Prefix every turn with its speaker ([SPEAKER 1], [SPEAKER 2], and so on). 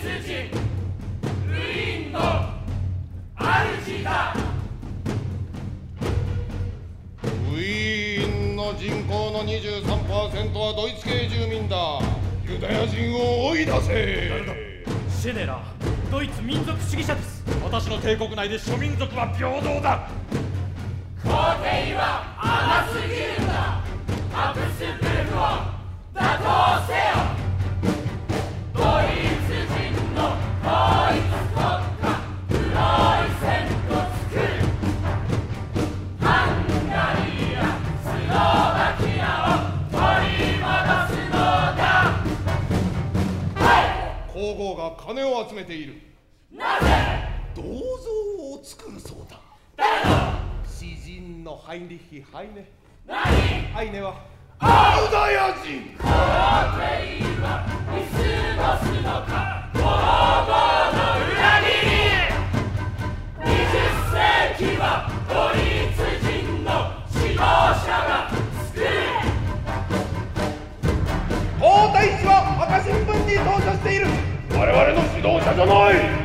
[SPEAKER 1] ウ
[SPEAKER 2] ィーンの人口の23%はドイツ系住民だ。ユダヤ人を追い出せ。
[SPEAKER 1] シェネラドイツ民族主義者です。私の帝国内で諸民族は平等だ。皇帝は甘すぎるんだ。
[SPEAKER 2] 皇后が金を集めている。なぜ？銅像を作るそうだ。誰の詩人のハイリヒ・ハイネ何？ハイネはアウダヤ人。皇帝
[SPEAKER 1] は見過ごすのか。皇后の裏切り。20世紀は鳥
[SPEAKER 2] に登場している。我々の指導者じゃない。